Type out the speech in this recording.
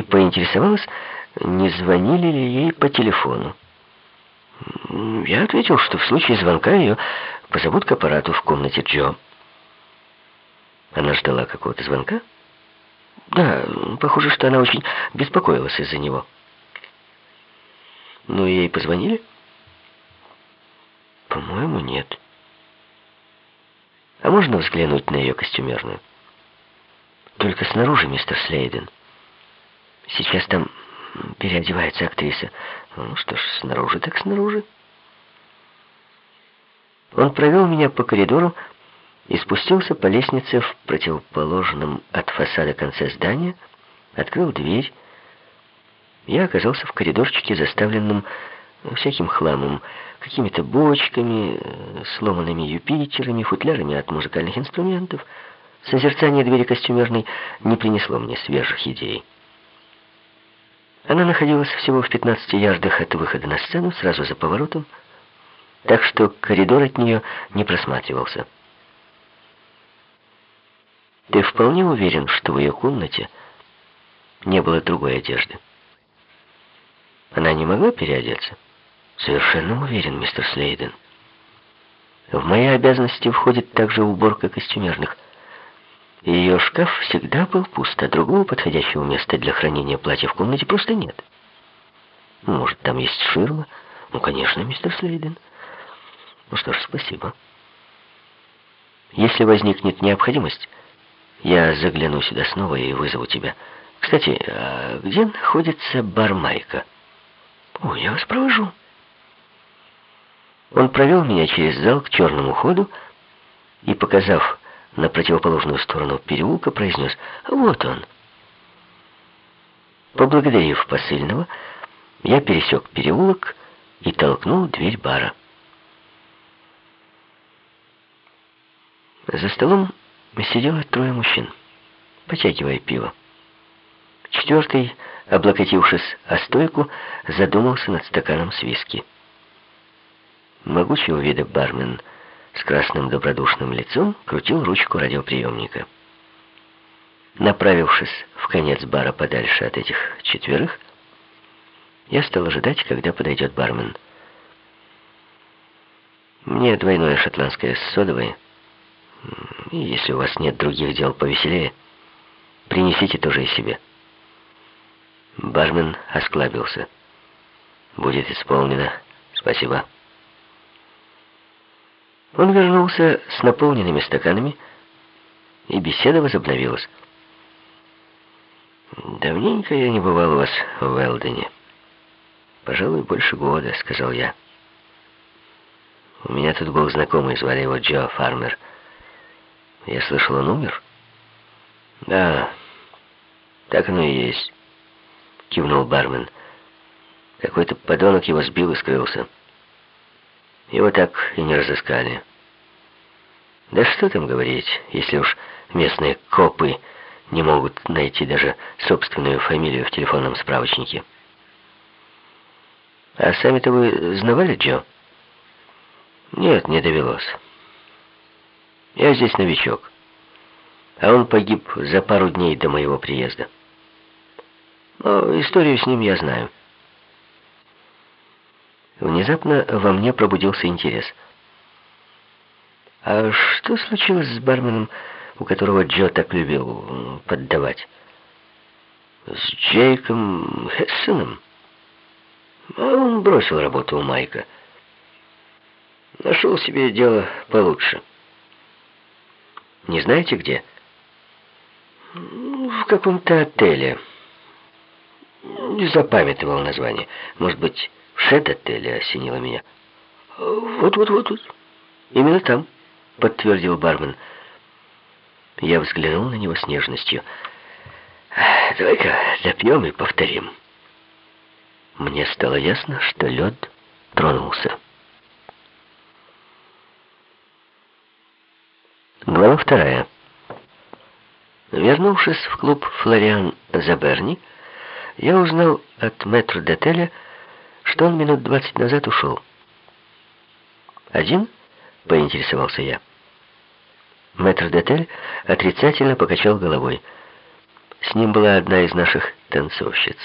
и поинтересовалась, не звонили ли ей по телефону. Я ответил, что в случае звонка ее позовут к аппарату в комнате Джо. Она ждала какого-то звонка? Да, похоже, что она очень беспокоилась из-за него. Ну, ей позвонили? По-моему, нет. А можно взглянуть на ее костюмерную? Только снаружи, мистер Слейден. Сейчас там переодевается актриса. Ну что ж, снаружи так снаружи. Он провел меня по коридору и спустился по лестнице в противоположном от фасада конце здания, открыл дверь. Я оказался в коридорчике, заставленном всяким хламом, какими-то бочками, сломанными юпитерами, футлярами от музыкальных инструментов. Созерцание двери костюмерной не принесло мне свежих идей. Она находилась всего в 15 ярдах от выхода на сцену, сразу за поворотом, так что коридор от нее не просматривался. Ты вполне уверен, что в ее комнате не было другой одежды? Она не могла переодеться? Совершенно уверен, мистер Слейден. В мои обязанности входит также уборка костюмерных. Ее шкаф всегда был пуст, а другого подходящего места для хранения платья в комнате просто нет. Может, там есть ширма? Ну, конечно, мистер Слейден. Ну что ж, спасибо. Если возникнет необходимость, я загляну сюда снова и вызову тебя. Кстати, а где находится бар Майка? О, я вас провожу. Он провел меня через зал к черному ходу и, показав на противоположную сторону переулка, произнес «Вот он». Поблагодарив посыльного, я пересек переулок и толкнул дверь бара. За столом сидело трое мужчин, потягивая пиво. Четвертый, облокотившись о стойку, задумался над стаканом с виски. Могучего вида бармен с красным добродушным лицом крутил ручку радиоприемника. Направившись в конец бара подальше от этих четверых, я стал ожидать, когда подойдет бармен. Мне двойное шотландское с содовой. Если у вас нет других дел повеселее, принесите тоже и себе. Бармен осклабился. Будет исполнено. Спасибо. Он вернулся с наполненными стаканами, и беседа возобновилась. «Давненько я не бывал у вас в Элдене. Пожалуй, больше года», — сказал я. «У меня тут был знакомый, звали его Джо Фармер. Я слышал, он умер?» «Да, так оно и есть», — кивнул бармен. «Какой-то подонок его сбил и скрылся». Его так и не разыскали. Да что там говорить, если уж местные копы не могут найти даже собственную фамилию в телефонном справочнике. А сами-то вы знавали Джо? Нет, не довелось. Я здесь новичок. А он погиб за пару дней до моего приезда. Но историю с ним я знаю. Внезапно во мне пробудился интерес. А что случилось с барменом, у которого Джо так любил поддавать? С Джейком Хессоном? Он бросил работу у Майка. Нашел себе дело получше. Не знаете где? В каком-то отеле. Не запамятовал название. Может быть, Шет-отеля осенило меня. «Вот-вот-вот, именно там», — подтвердил бармен. Я взглянул на него с нежностью. «Давай-ка допьем и повторим». Мне стало ясно, что лед тронулся. Глава вторая. Вернувшись в клуб «Флориан Заберни», я узнал от метрдотеля, что он минут двадцать назад ушел. «Один?» — поинтересовался я. Мэтр Детель отрицательно покачал головой. С ним была одна из наших танцовщиц.